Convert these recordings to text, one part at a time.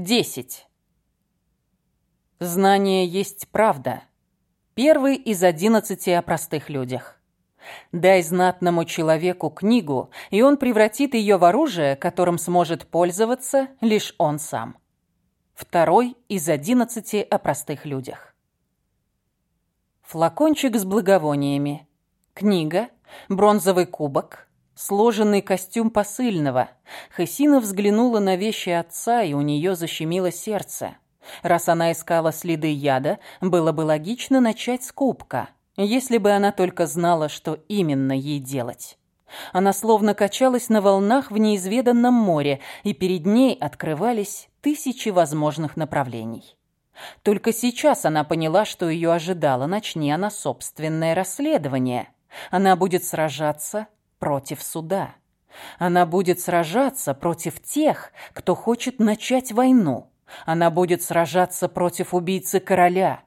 10. Знание есть правда. Первый из одиннадцати о простых людях. Дай знатному человеку книгу, и он превратит ее в оружие, которым сможет пользоваться лишь он сам. Второй из одиннадцати о простых людях. Флакончик с благовониями. Книга. Бронзовый кубок. Сложенный костюм посыльного. Хасина взглянула на вещи отца, и у нее защемило сердце. Раз она искала следы яда, было бы логично начать с кубка, если бы она только знала, что именно ей делать. Она словно качалась на волнах в неизведанном море, и перед ней открывались тысячи возможных направлений. Только сейчас она поняла, что ее ожидало, начни она собственное расследование. Она будет сражаться против суда. Она будет сражаться против тех, кто хочет начать войну. Она будет сражаться против убийцы короля.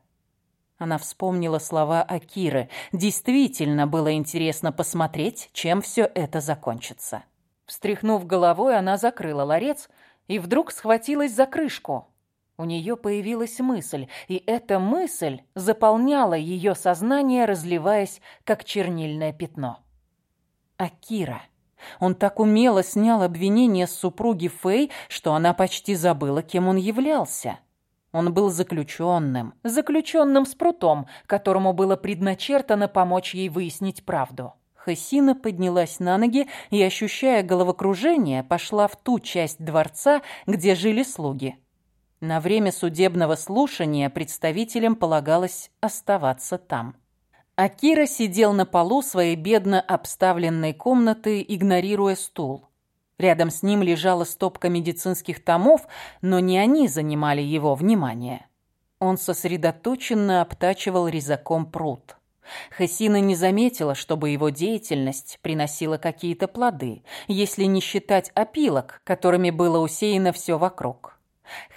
Она вспомнила слова Акиры. Действительно было интересно посмотреть, чем все это закончится. Встряхнув головой, она закрыла ларец и вдруг схватилась за крышку. У нее появилась мысль, и эта мысль заполняла ее сознание, разливаясь, как чернильное пятно. Акира. Он так умело снял обвинение с супруги Фэй, что она почти забыла, кем он являлся. Он был заключенным, заключенным с прутом, которому было предначертано помочь ей выяснить правду. Хасина поднялась на ноги и, ощущая головокружение, пошла в ту часть дворца, где жили слуги. На время судебного слушания представителям полагалось оставаться там. Акира сидел на полу своей бедно обставленной комнаты, игнорируя стул. Рядом с ним лежала стопка медицинских томов, но не они занимали его внимание. Он сосредоточенно обтачивал резаком пруд. Хасина не заметила, чтобы его деятельность приносила какие-то плоды, если не считать опилок, которыми было усеяно все вокруг.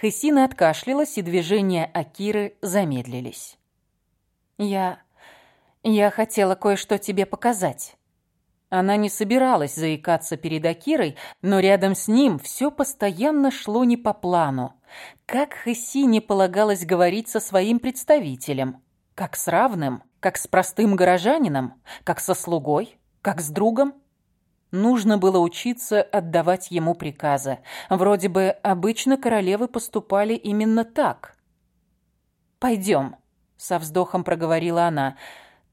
Хасина откашлялась, и движения Акиры замедлились. «Я «Я хотела кое-что тебе показать». Она не собиралась заикаться перед Акирой, но рядом с ним все постоянно шло не по плану. Как Хэси не полагалось говорить со своим представителем? Как с равным? Как с простым горожанином? Как со слугой? Как с другом? Нужно было учиться отдавать ему приказы. Вроде бы обычно королевы поступали именно так. «Пойдем», — со вздохом проговорила она, —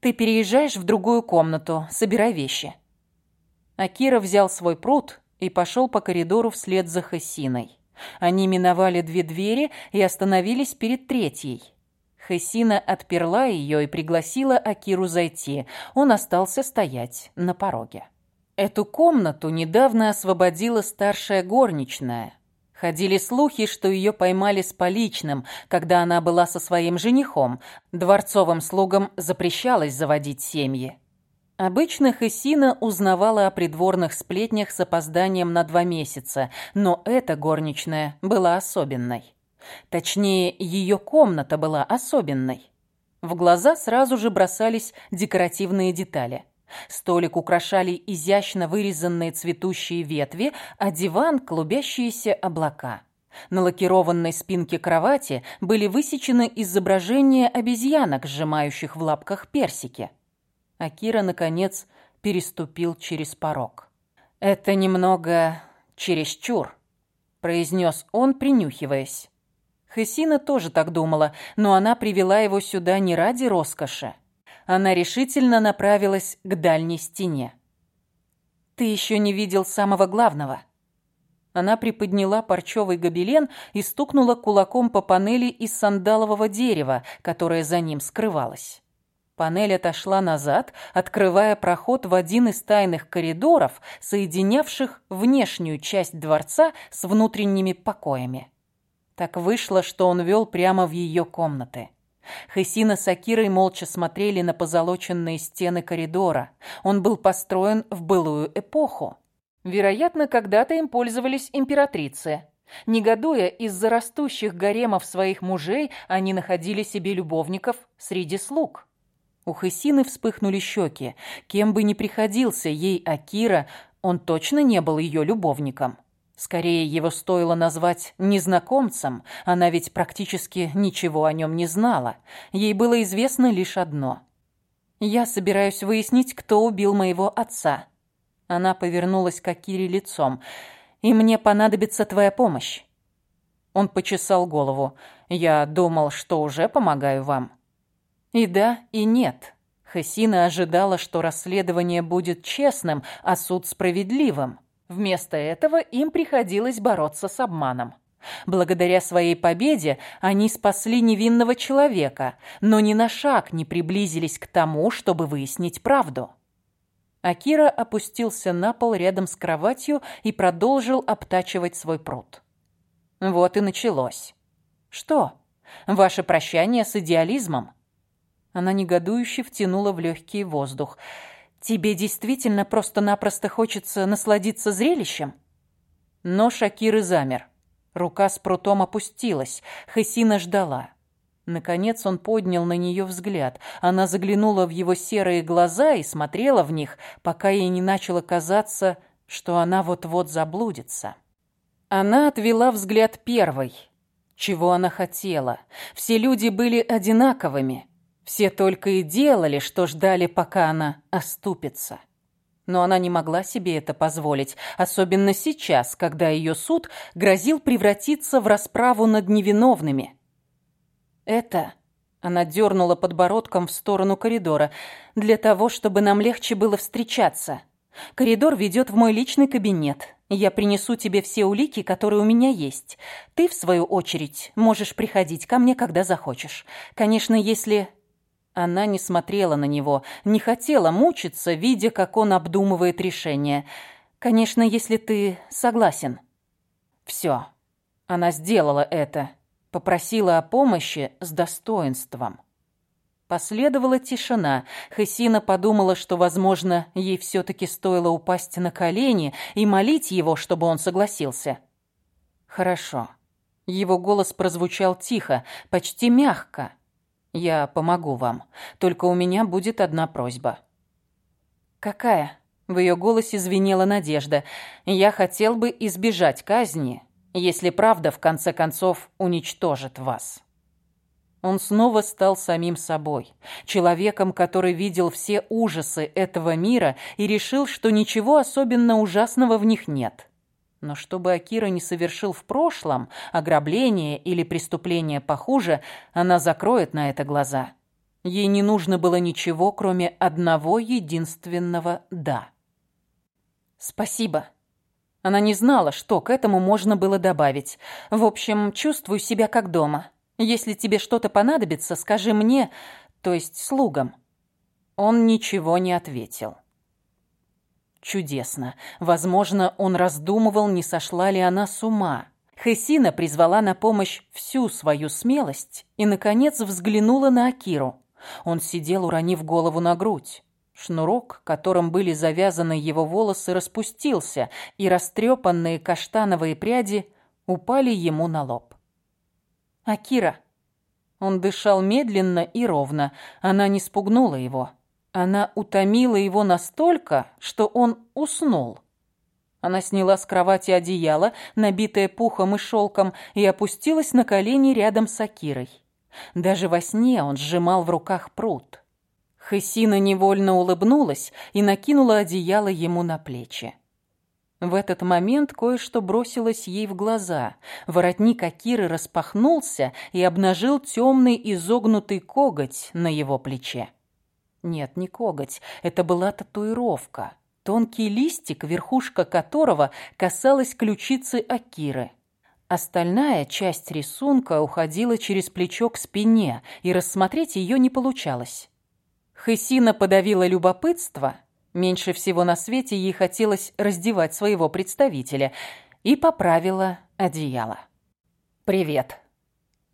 ты переезжаешь в другую комнату, собирай вещи». Акира взял свой пруд и пошел по коридору вслед за Хасиной. Они миновали две двери и остановились перед третьей. Хасина отперла ее и пригласила Акиру зайти. Он остался стоять на пороге. Эту комнату недавно освободила старшая горничная, Ходили слухи, что ее поймали с поличным, когда она была со своим женихом. Дворцовым слугам запрещалось заводить семьи. Обычно Хессина узнавала о придворных сплетнях с опозданием на два месяца, но эта горничная была особенной. Точнее, ее комната была особенной. В глаза сразу же бросались декоративные детали – Столик украшали изящно вырезанные цветущие ветви, а диван – клубящиеся облака. На лакированной спинке кровати были высечены изображения обезьянок, сжимающих в лапках персики. Акира, наконец, переступил через порог. «Это немного чересчур», – произнес он, принюхиваясь. Хесина тоже так думала, но она привела его сюда не ради роскоши она решительно направилась к дальней стене. «Ты еще не видел самого главного». Она приподняла парчевый гобелен и стукнула кулаком по панели из сандалового дерева, которое за ним скрывалось. Панель отошла назад, открывая проход в один из тайных коридоров, соединявших внешнюю часть дворца с внутренними покоями. Так вышло, что он вел прямо в ее комнаты. Хесина с Акирой молча смотрели на позолоченные стены коридора. Он был построен в былую эпоху. Вероятно, когда-то им пользовались императрицы. Негодуя из-за растущих гаремов своих мужей, они находили себе любовников среди слуг. У Хесины вспыхнули щеки. Кем бы ни приходился ей Акира, он точно не был ее любовником. Скорее, его стоило назвать незнакомцем, она ведь практически ничего о нем не знала. Ей было известно лишь одно. «Я собираюсь выяснить, кто убил моего отца». Она повернулась к Акире лицом. «И мне понадобится твоя помощь». Он почесал голову. «Я думал, что уже помогаю вам». И да, и нет. Хасина ожидала, что расследование будет честным, а суд справедливым. Вместо этого им приходилось бороться с обманом. Благодаря своей победе они спасли невинного человека, но ни на шаг не приблизились к тому, чтобы выяснить правду. Акира опустился на пол рядом с кроватью и продолжил обтачивать свой пруд. Вот и началось. Что? Ваше прощание с идеализмом? Она негодующе втянула в легкий воздух. Тебе действительно просто-напросто хочется насладиться зрелищем? Но Шакиры замер. Рука с прутом опустилась. Хасина ждала. Наконец он поднял на нее взгляд. Она заглянула в его серые глаза и смотрела в них, пока ей не начало казаться, что она вот-вот заблудится. Она отвела взгляд первой. Чего она хотела? Все люди были одинаковыми. Все только и делали, что ждали, пока она оступится. Но она не могла себе это позволить, особенно сейчас, когда ее суд грозил превратиться в расправу над невиновными. «Это...» — она дернула подбородком в сторону коридора. «Для того, чтобы нам легче было встречаться. Коридор ведет в мой личный кабинет. Я принесу тебе все улики, которые у меня есть. Ты, в свою очередь, можешь приходить ко мне, когда захочешь. Конечно, если она не смотрела на него, не хотела мучиться, видя, как он обдумывает решение. «Конечно, если ты согласен». «Все». Она сделала это. Попросила о помощи с достоинством. Последовала тишина. Хесина подумала, что, возможно, ей все-таки стоило упасть на колени и молить его, чтобы он согласился. «Хорошо». Его голос прозвучал тихо, почти мягко. Я помогу вам. Только у меня будет одна просьба». «Какая?» В ее голосе звенела надежда. «Я хотел бы избежать казни, если правда, в конце концов, уничтожит вас». Он снова стал самим собой, человеком, который видел все ужасы этого мира и решил, что ничего особенно ужасного в них нет. Но чтобы Акира не совершил в прошлом ограбление или преступление похуже, она закроет на это глаза. Ей не нужно было ничего, кроме одного единственного «да». «Спасибо». Она не знала, что к этому можно было добавить. «В общем, чувствую себя как дома. Если тебе что-то понадобится, скажи мне, то есть слугам». Он ничего не ответил. Чудесно. Возможно, он раздумывал, не сошла ли она с ума. Хесина призвала на помощь всю свою смелость и, наконец, взглянула на Акиру. Он сидел, уронив голову на грудь. Шнурок, которым были завязаны его волосы, распустился, и растрепанные каштановые пряди упали ему на лоб. «Акира!» Он дышал медленно и ровно. Она не спугнула его. Она утомила его настолько, что он уснул. Она сняла с кровати одеяло, набитое пухом и шелком, и опустилась на колени рядом с Акирой. Даже во сне он сжимал в руках пруд. Хесина невольно улыбнулась и накинула одеяло ему на плечи. В этот момент кое-что бросилось ей в глаза. Воротник Акиры распахнулся и обнажил темный изогнутый коготь на его плече. Нет, не коготь. Это была татуировка. Тонкий листик, верхушка которого касалась ключицы Акиры. Остальная часть рисунка уходила через плечо к спине, и рассмотреть ее не получалось. Хесина подавила любопытство. Меньше всего на свете ей хотелось раздевать своего представителя. И поправила одеяло. «Привет»,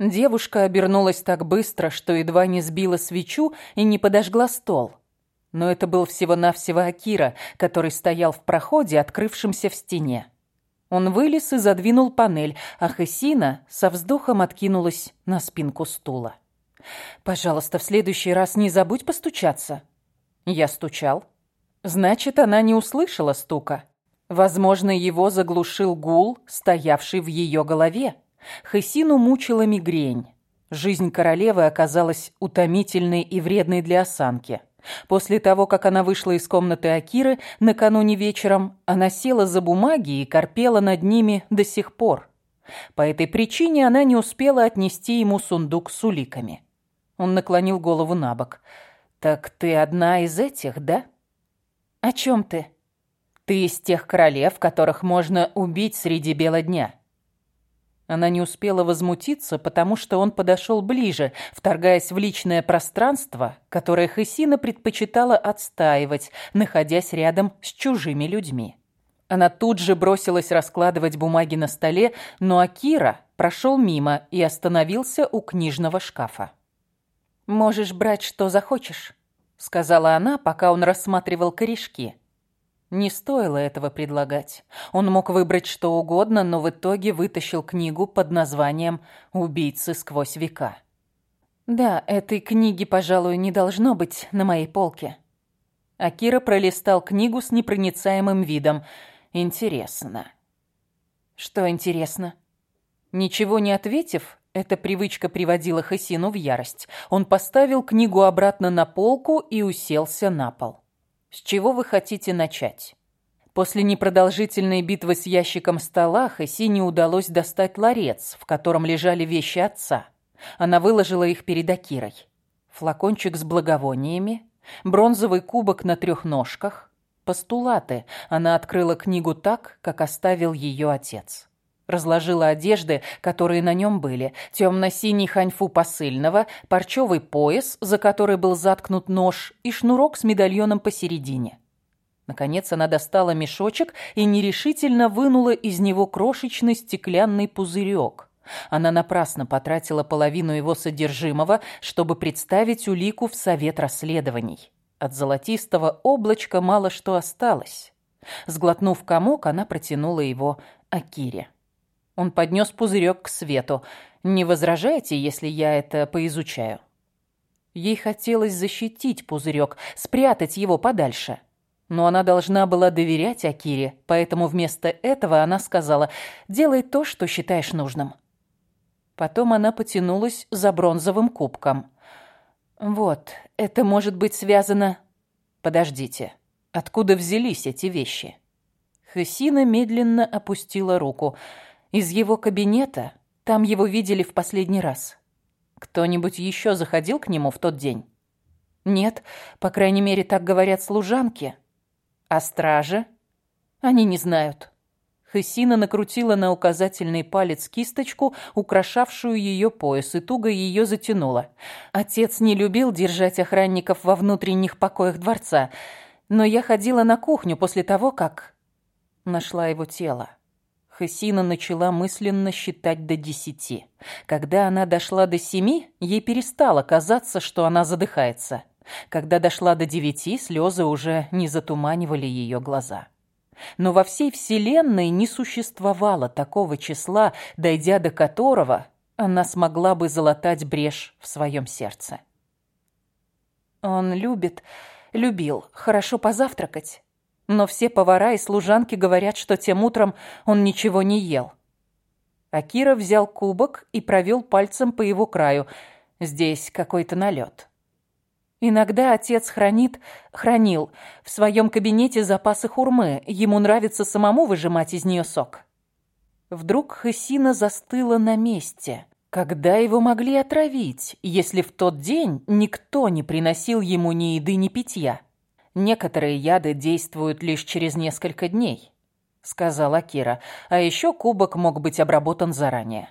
Девушка обернулась так быстро, что едва не сбила свечу и не подожгла стол. Но это был всего-навсего Акира, который стоял в проходе, открывшемся в стене. Он вылез и задвинул панель, а Хесина со вздохом откинулась на спинку стула. «Пожалуйста, в следующий раз не забудь постучаться». Я стучал. Значит, она не услышала стука. Возможно, его заглушил гул, стоявший в ее голове. Хесину мучила мигрень. Жизнь королевы оказалась утомительной и вредной для осанки. После того, как она вышла из комнаты Акиры накануне вечером, она села за бумаги и корпела над ними до сих пор. По этой причине она не успела отнести ему сундук с уликами. Он наклонил голову на бок. «Так ты одна из этих, да?» «О чем ты?» «Ты из тех королев, которых можно убить среди бела дня». Она не успела возмутиться, потому что он подошел ближе, вторгаясь в личное пространство, которое Хесина предпочитала отстаивать, находясь рядом с чужими людьми. Она тут же бросилась раскладывать бумаги на столе, но Акира прошел мимо и остановился у книжного шкафа. «Можешь брать, что захочешь», — сказала она, пока он рассматривал корешки. Не стоило этого предлагать. Он мог выбрать что угодно, но в итоге вытащил книгу под названием «Убийцы сквозь века». «Да, этой книги, пожалуй, не должно быть на моей полке». Акира пролистал книгу с непроницаемым видом. «Интересно». «Что интересно?» Ничего не ответив, эта привычка приводила Хасину в ярость. Он поставил книгу обратно на полку и уселся на пол. С чего вы хотите начать? После непродолжительной битвы с ящиком стола Хасине удалось достать ларец, в котором лежали вещи отца. Она выложила их перед Акирой. Флакончик с благовониями, бронзовый кубок на трех ножках, постулаты. Она открыла книгу так, как оставил ее отец. Разложила одежды, которые на нем были. Темно-синий ханьфу посыльного, парчевый пояс, за который был заткнут нож, и шнурок с медальоном посередине. Наконец она достала мешочек и нерешительно вынула из него крошечный стеклянный пузырек. Она напрасно потратила половину его содержимого, чтобы представить улику в совет расследований. От золотистого облачка мало что осталось. Сглотнув комок, она протянула его Акире. Он поднес пузырек к свету. «Не возражаете, если я это поизучаю?» Ей хотелось защитить пузырек, спрятать его подальше. Но она должна была доверять Акире, поэтому вместо этого она сказала «делай то, что считаешь нужным». Потом она потянулась за бронзовым кубком. «Вот, это может быть связано...» «Подождите, откуда взялись эти вещи?» Хесина медленно опустила руку – из его кабинета? Там его видели в последний раз. Кто-нибудь еще заходил к нему в тот день? Нет, по крайней мере, так говорят служанки. А стражи? Они не знают. Хессина накрутила на указательный палец кисточку, украшавшую ее пояс, и туго ее затянула. Отец не любил держать охранников во внутренних покоях дворца, но я ходила на кухню после того, как нашла его тело. Хасина начала мысленно считать до десяти. Когда она дошла до семи, ей перестало казаться, что она задыхается. Когда дошла до девяти, слезы уже не затуманивали ее глаза. Но во всей Вселенной не существовало такого числа, дойдя до которого она смогла бы залатать брешь в своем сердце. Он любит, любил хорошо позавтракать, но все повара и служанки говорят, что тем утром он ничего не ел. Акира взял кубок и провел пальцем по его краю. Здесь какой-то налет. Иногда отец хранит, хранил в своем кабинете запасы хурмы. Ему нравится самому выжимать из нее сок. Вдруг Хасина застыла на месте. Когда его могли отравить, если в тот день никто не приносил ему ни еды, ни питья? Некоторые яды действуют лишь через несколько дней, сказала Кира. А еще кубок мог быть обработан заранее.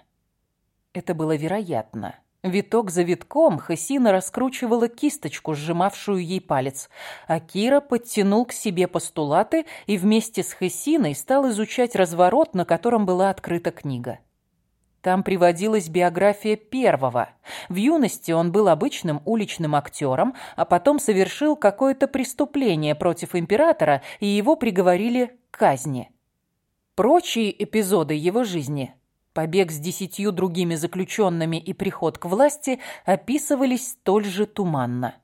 Это было вероятно. Виток за витком Хасина раскручивала кисточку, сжимавшую ей палец, а Кира подтянул к себе постулаты и вместе с Хасиной стал изучать разворот, на котором была открыта книга. Там приводилась биография первого. В юности он был обычным уличным актером, а потом совершил какое-то преступление против императора, и его приговорили к казни. Прочие эпизоды его жизни, побег с десятью другими заключенными и приход к власти, описывались столь же туманно.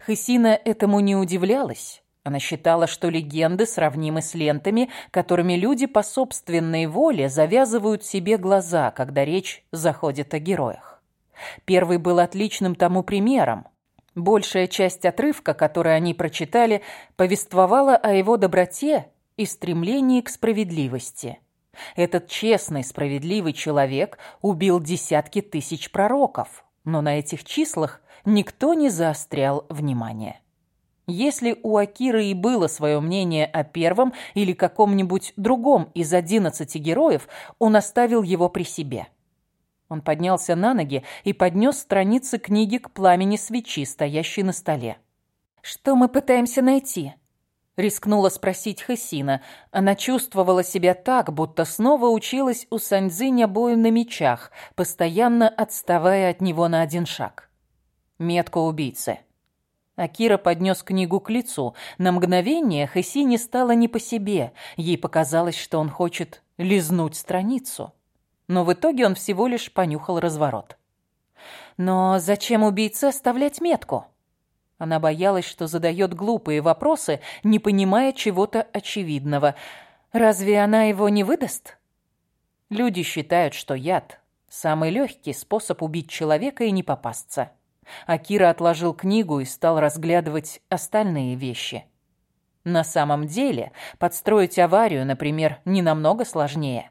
Хысина этому не удивлялась. Она считала, что легенды сравнимы с лентами, которыми люди по собственной воле завязывают себе глаза, когда речь заходит о героях. Первый был отличным тому примером. Большая часть отрывка, который они прочитали, повествовала о его доброте и стремлении к справедливости. Этот честный, справедливый человек убил десятки тысяч пророков, но на этих числах никто не заострял внимание. Если у Акиры и было свое мнение о первом или каком-нибудь другом из одиннадцати героев, он оставил его при себе. Он поднялся на ноги и поднес страницы книги к пламени свечи, стоящей на столе. «Что мы пытаемся найти?» Рискнула спросить Хасина. Она чувствовала себя так, будто снова училась у Саньцзиня бою на мечах, постоянно отставая от него на один шаг. Метка убийцы. Акира поднес книгу к лицу. На мгновение Хасине стало не по себе. Ей показалось, что он хочет лизнуть страницу. Но в итоге он всего лишь понюхал разворот. Но зачем убийце оставлять метку? Она боялась, что задает глупые вопросы, не понимая чего-то очевидного. Разве она его не выдаст? Люди считают, что яд – самый легкий способ убить человека и не попасться. Акира отложил книгу и стал разглядывать остальные вещи. На самом деле, подстроить аварию, например, не намного сложнее.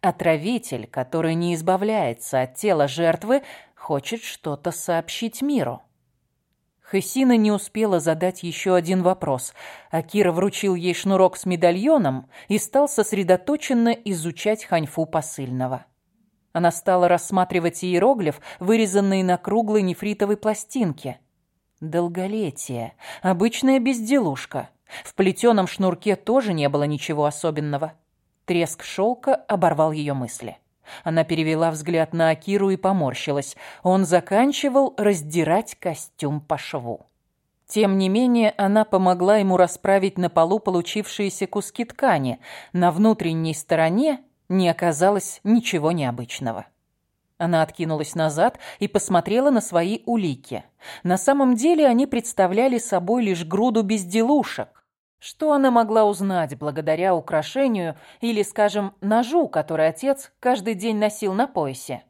Отравитель, который не избавляется от тела жертвы, хочет что-то сообщить миру. Хессина не успела задать еще один вопрос. Акира вручил ей шнурок с медальоном и стал сосредоточенно изучать ханьфу посыльного. Она стала рассматривать иероглиф, вырезанный на круглой нефритовой пластинке. Долголетие. Обычная безделушка. В плетеном шнурке тоже не было ничего особенного. Треск шелка оборвал ее мысли. Она перевела взгляд на Акиру и поморщилась. Он заканчивал раздирать костюм по шву. Тем не менее, она помогла ему расправить на полу получившиеся куски ткани. На внутренней стороне не оказалось ничего необычного. Она откинулась назад и посмотрела на свои улики. На самом деле они представляли собой лишь груду безделушек. Что она могла узнать благодаря украшению или, скажем, ножу, который отец каждый день носил на поясе?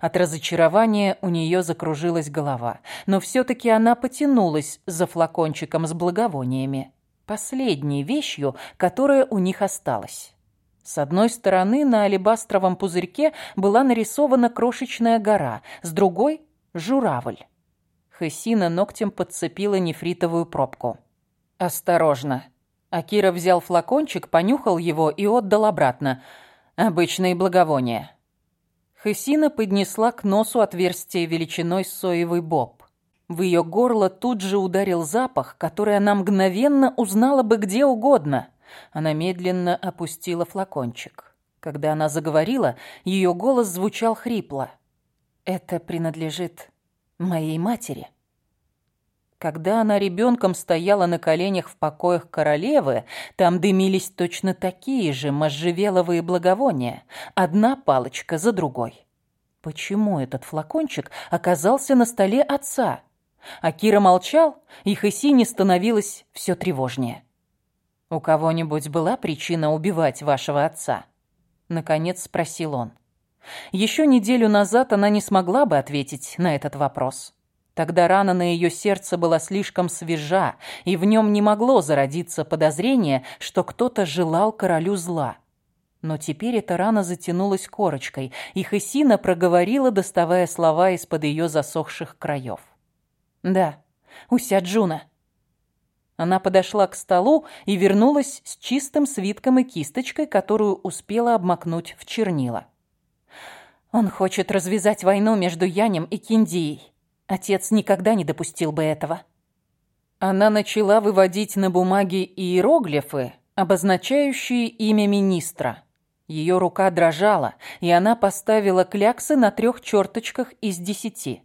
От разочарования у нее закружилась голова, но все-таки она потянулась за флакончиком с благовониями, последней вещью, которая у них осталась. С одной стороны на алебастровом пузырьке была нарисована крошечная гора, с другой — журавль. Хессина ногтем подцепила нефритовую пробку. «Осторожно!» Акира взял флакончик, понюхал его и отдал обратно. «Обычные благовония». Хессина поднесла к носу отверстие величиной соевый боб. В ее горло тут же ударил запах, который она мгновенно узнала бы где угодно — она медленно опустила флакончик. Когда она заговорила, ее голос звучал хрипло. «Это принадлежит моей матери». Когда она ребенком стояла на коленях в покоях королевы, там дымились точно такие же можжевеловые благовония, одна палочка за другой. Почему этот флакончик оказался на столе отца? А Кира молчал, и Хессине становилось все тревожнее. «У кого-нибудь была причина убивать вашего отца?» Наконец спросил он. Еще неделю назад она не смогла бы ответить на этот вопрос. Тогда рана на ее сердце была слишком свежа, и в нем не могло зародиться подозрение, что кто-то желал королю зла. Но теперь эта рана затянулась корочкой, и Хесина проговорила, доставая слова из-под ее засохших краев. «Да, уся Джуна. Она подошла к столу и вернулась с чистым свитком и кисточкой, которую успела обмакнуть в чернила. Он хочет развязать войну между Янем и Киндией. Отец никогда не допустил бы этого. Она начала выводить на бумаге иероглифы, обозначающие имя министра. Ее рука дрожала, и она поставила кляксы на трех черточках из десяти.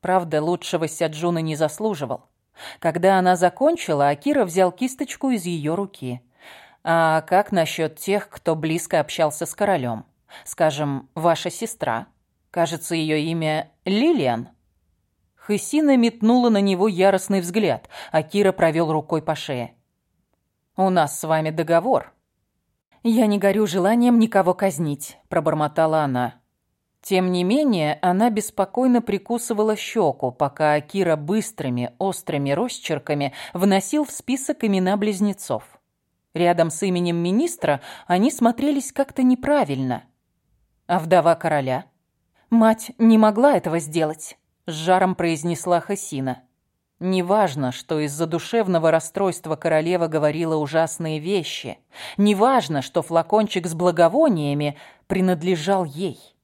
Правда, лучшего Сяджуна не заслуживал. Когда она закончила, Акира взял кисточку из ее руки. «А как насчет тех, кто близко общался с королем? Скажем, ваша сестра? Кажется, ее имя Лилиан?» Хысина метнула на него яростный взгляд, а Кира провел рукой по шее. У нас с вами договор». «Я не горю желанием никого казнить», – пробормотала она. Тем не менее, она беспокойно прикусывала щеку, пока Акира быстрыми, острыми росчерками вносил в список имена близнецов. Рядом с именем министра они смотрелись как-то неправильно. А вдова короля? «Мать не могла этого сделать», – с жаром произнесла Хасина. Неважно, что из-за душевного расстройства королева говорила ужасные вещи. Неважно, что флакончик с благовониями принадлежал ей.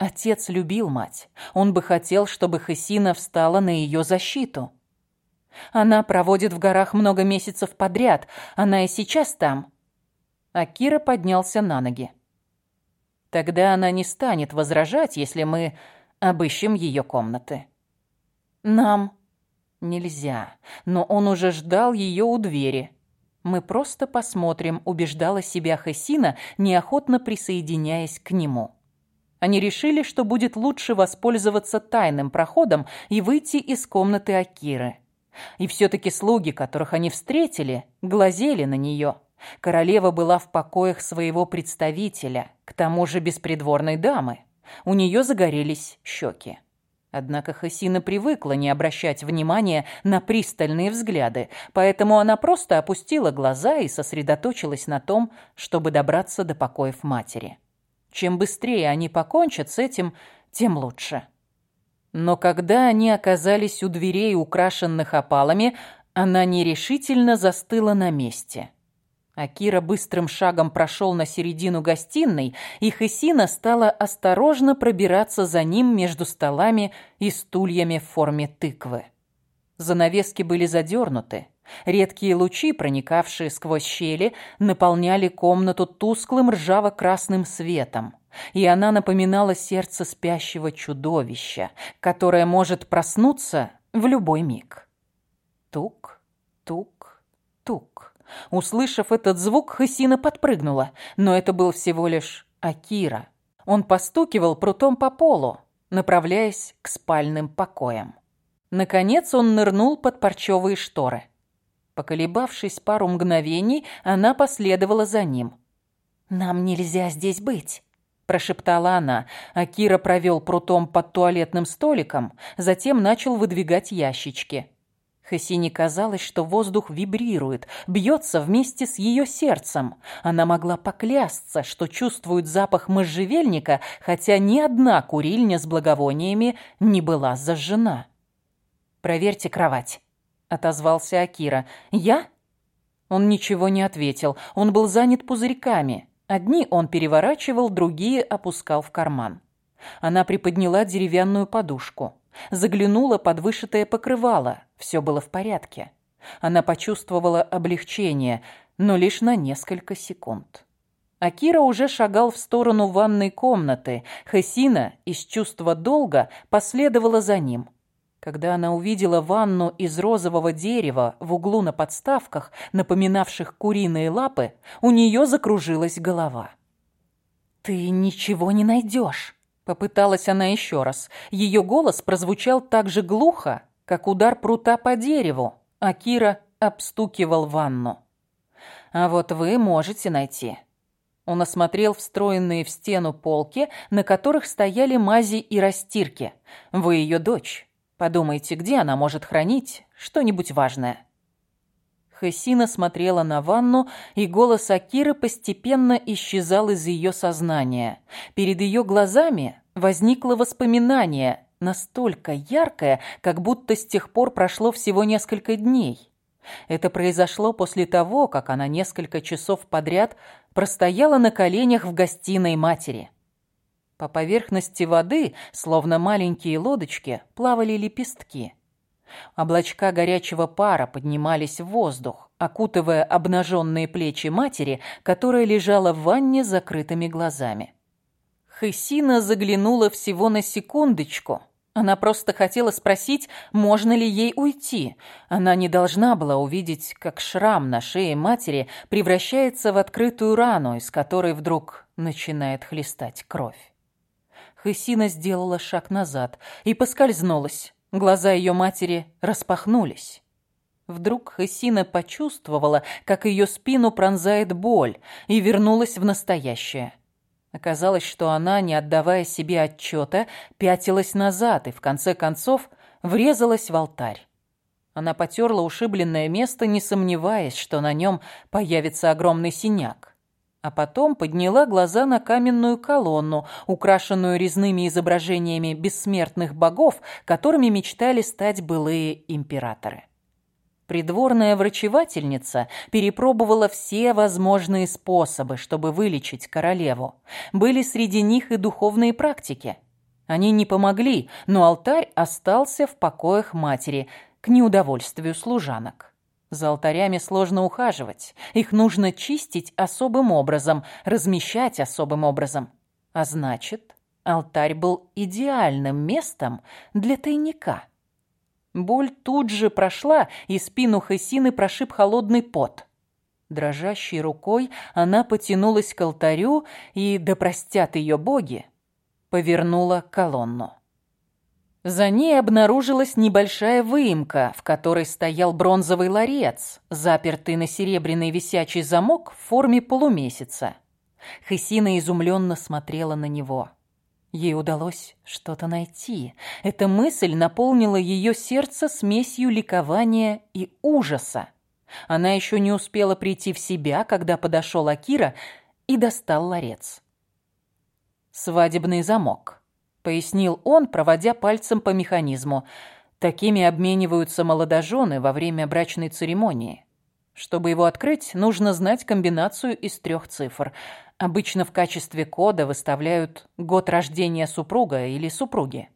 Отец любил мать. Он бы хотел, чтобы Хасина встала на ее защиту. Она проводит в горах много месяцев подряд. Она и сейчас там. Акира поднялся на ноги. Тогда она не станет возражать, если мы обыщем ее комнаты. Нам нельзя, но он уже ждал ее у двери. Мы просто посмотрим, убеждала себя Хасина, неохотно присоединяясь к нему. Они решили, что будет лучше воспользоваться тайным проходом и выйти из комнаты Акиры. И все-таки слуги, которых они встретили, глазели на нее. Королева была в покоях своего представителя, к тому же беспридворной дамы. У нее загорелись щеки. Однако Хасина привыкла не обращать внимания на пристальные взгляды, поэтому она просто опустила глаза и сосредоточилась на том, чтобы добраться до покоев матери. Чем быстрее они покончат с этим, тем лучше. Но когда они оказались у дверей, украшенных опалами, она нерешительно застыла на месте. Акира быстрым шагом прошел на середину гостиной, и Хесина стала осторожно пробираться за ним между столами и стульями в форме тыквы. Занавески были задернуты. Редкие лучи, проникавшие сквозь щели, наполняли комнату тусклым ржаво-красным светом, и она напоминала сердце спящего чудовища, которое может проснуться в любой миг. Тук, тук, тук. Услышав этот звук, Хасина подпрыгнула, но это был всего лишь Акира. Он постукивал прутом по полу, направляясь к спальным покоям. Наконец он нырнул под парчевые шторы. Поколебавшись пару мгновений, она последовала за ним. «Нам нельзя здесь быть», – прошептала она. А Кира провел прутом под туалетным столиком, затем начал выдвигать ящички. Хасине казалось, что воздух вибрирует, бьется вместе с ее сердцем. Она могла поклясться, что чувствует запах можжевельника, хотя ни одна курильня с благовониями не была зажжена. «Проверьте кровать», отозвался Акира. «Я?» Он ничего не ответил. Он был занят пузырьками. Одни он переворачивал, другие опускал в карман. Она приподняла деревянную подушку. Заглянула под вышитое покрывало. Все было в порядке. Она почувствовала облегчение, но лишь на несколько секунд. Акира уже шагал в сторону ванной комнаты. Хасина из чувства долга последовала за ним. Когда она увидела ванну из розового дерева в углу на подставках, напоминавших куриные лапы, у нее закружилась голова. «Ты ничего не найдешь», — попыталась она еще раз. Ее голос прозвучал так же глухо, как удар прута по дереву, а Кира обстукивал ванну. «А вот вы можете найти». Он осмотрел встроенные в стену полки, на которых стояли мази и растирки. «Вы ее дочь». Подумайте, где она может хранить что-нибудь важное?» Хессина смотрела на ванну, и голос Акиры постепенно исчезал из ее сознания. Перед ее глазами возникло воспоминание, настолько яркое, как будто с тех пор прошло всего несколько дней. Это произошло после того, как она несколько часов подряд простояла на коленях в гостиной матери. По поверхности воды, словно маленькие лодочки, плавали лепестки. Облачка горячего пара поднимались в воздух, окутывая обнаженные плечи матери, которая лежала в ванне с закрытыми глазами. Хысина заглянула всего на секундочку. Она просто хотела спросить, можно ли ей уйти. Она не должна была увидеть, как шрам на шее матери превращается в открытую рану, из которой вдруг начинает хлестать кровь. Хысина сделала шаг назад и поскользнулась. Глаза ее матери распахнулись. Вдруг Хессина почувствовала, как ее спину пронзает боль, и вернулась в настоящее. Оказалось, что она, не отдавая себе отчета, пятилась назад и, в конце концов, врезалась в алтарь. Она потерла ушибленное место, не сомневаясь, что на нем появится огромный синяк. А потом подняла глаза на каменную колонну, украшенную резными изображениями бессмертных богов, которыми мечтали стать былые императоры. Придворная врачевательница перепробовала все возможные способы, чтобы вылечить королеву. Были среди них и духовные практики. Они не помогли, но алтарь остался в покоях матери, к неудовольствию служанок. За алтарями сложно ухаживать. Их нужно чистить особым образом, размещать особым образом. А значит, алтарь был идеальным местом для тайника. Боль тут же прошла, и спину Хессины прошиб холодный пот. Дрожащей рукой она потянулась к алтарю и, да простят ее боги, повернула колонну. За ней обнаружилась небольшая выемка, в которой стоял бронзовый ларец, запертый на серебряный висячий замок в форме полумесяца. Хессина изумленно смотрела на него. Ей удалось что-то найти. Эта мысль наполнила ее сердце смесью ликования и ужаса. Она еще не успела прийти в себя, когда подошел Акира и достал ларец. «Свадебный замок», — пояснил он, проводя пальцем по механизму. «Такими обмениваются молодожены во время брачной церемонии. Чтобы его открыть, нужно знать комбинацию из трех цифр — Обычно в качестве кода выставляют год рождения супруга или супруги.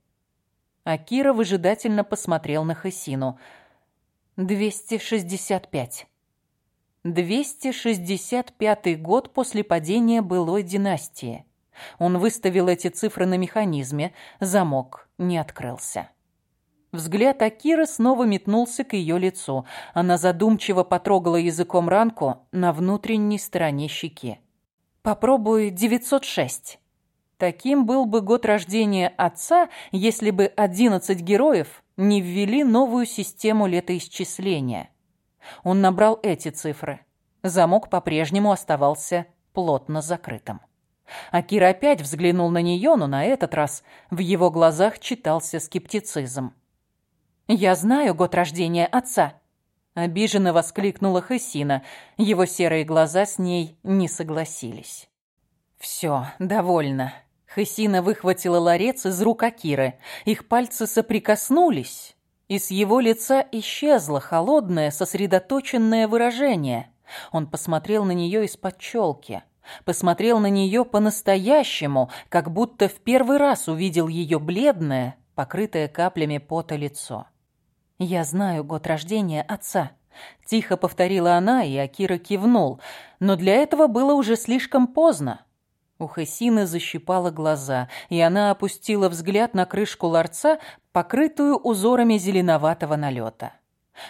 Акира выжидательно посмотрел на Хасину. «265». 265 год после падения былой династии. Он выставил эти цифры на механизме, замок не открылся. Взгляд Акиры снова метнулся к ее лицу. Она задумчиво потрогала языком ранку на внутренней стороне щеки. Попробуй 906. Таким был бы год рождения отца, если бы 11 героев не ввели новую систему летоисчисления. Он набрал эти цифры. Замок по-прежнему оставался плотно закрытым. Акира опять взглянул на нее, но на этот раз в его глазах читался скептицизм. «Я знаю год рождения отца», Обиженно воскликнула Хасина. Его серые глаза с ней не согласились. «Все, довольно». Хасина выхватила ларец из рук Акиры. Их пальцы соприкоснулись, и с его лица исчезло холодное, сосредоточенное выражение. Он посмотрел на нее из-под челки. Посмотрел на нее по-настоящему, как будто в первый раз увидел ее бледное, покрытое каплями пота лицо. «Я знаю год рождения отца», — тихо повторила она, и Акира кивнул. Но для этого было уже слишком поздно. У Хесины защипала глаза, и она опустила взгляд на крышку ларца, покрытую узорами зеленоватого налета.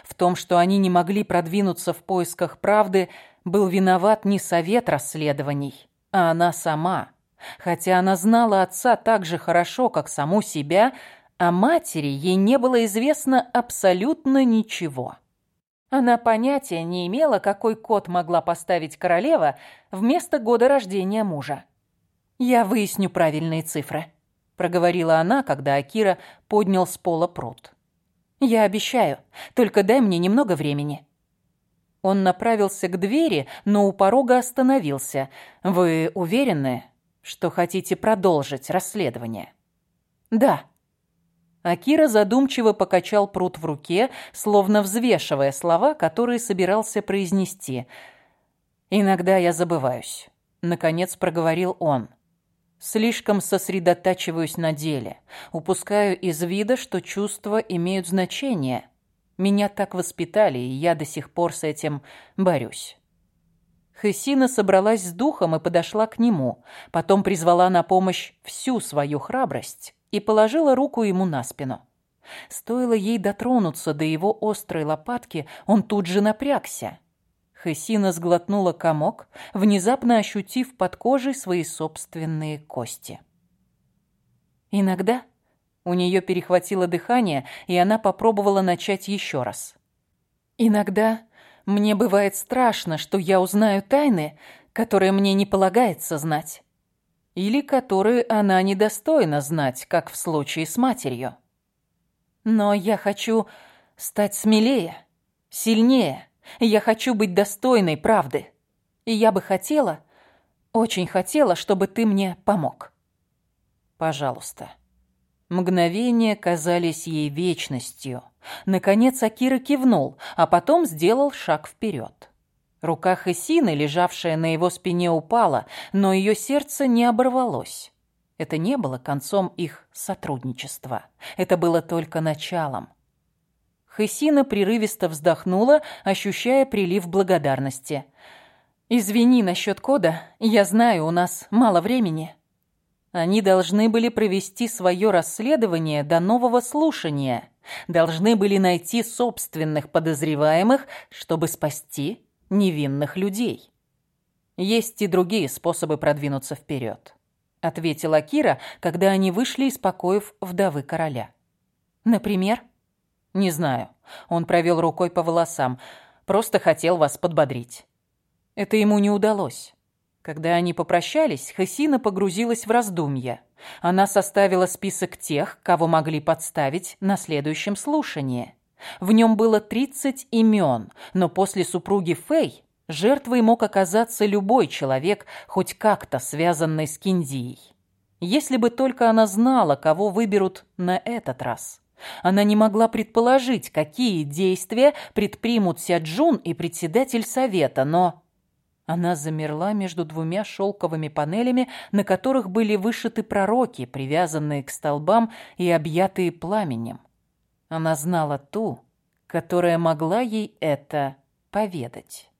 В том, что они не могли продвинуться в поисках правды, был виноват не совет расследований, а она сама. Хотя она знала отца так же хорошо, как саму себя, о матери ей не было известно абсолютно ничего. Она понятия не имела, какой код могла поставить королева вместо года рождения мужа. «Я выясню правильные цифры», — проговорила она, когда Акира поднял с пола пруд. «Я обещаю, только дай мне немного времени». Он направился к двери, но у порога остановился. «Вы уверены, что хотите продолжить расследование?» «Да», Акира задумчиво покачал пруд в руке, словно взвешивая слова, которые собирался произнести. «Иногда я забываюсь», — наконец проговорил он. «Слишком сосредотачиваюсь на деле, упускаю из вида, что чувства имеют значение. Меня так воспитали, и я до сих пор с этим борюсь». Хессина собралась с духом и подошла к нему, потом призвала на помощь всю свою храбрость и положила руку ему на спину. Стоило ей дотронуться до его острой лопатки, он тут же напрягся. Хессина сглотнула комок, внезапно ощутив под кожей свои собственные кости. Иногда у нее перехватило дыхание, и она попробовала начать еще раз. Иногда мне бывает страшно, что я узнаю тайны, которые мне не полагается знать. Или которые она недостойна знать, как в случае с матерью. Но я хочу стать смелее, сильнее. Я хочу быть достойной правды. И я бы хотела, очень хотела, чтобы ты мне помог. Пожалуйста. Мгновения казались ей вечностью. Наконец Акира кивнул, а потом сделал шаг вперед. Рука Хесины, лежавшая на его спине, упала, но ее сердце не оборвалось. Это не было концом их сотрудничества. Это было только началом. Хесина прерывисто вздохнула, ощущая прилив благодарности. «Извини насчет кода. Я знаю, у нас мало времени». Они должны были провести свое расследование до нового слушания. Должны были найти собственных подозреваемых, чтобы спасти невинных людей. Есть и другие способы продвинуться вперед, ответила Кира, когда они вышли из покоев вдовы короля. Например? Не знаю. Он провел рукой по волосам. Просто хотел вас подбодрить. Это ему не удалось. Когда они попрощались, Хасина погрузилась в раздумья. Она составила список тех, кого могли подставить на следующем слушании. В нем было 30 имен, но после супруги Фэй жертвой мог оказаться любой человек, хоть как-то связанный с Киндией. Если бы только она знала, кого выберут на этот раз. Она не могла предположить, какие действия предпримут Сяджун и председатель совета, но она замерла между двумя шелковыми панелями, на которых были вышиты пророки, привязанные к столбам и объятые пламенем. Она знала ту, которая могла ей это поведать.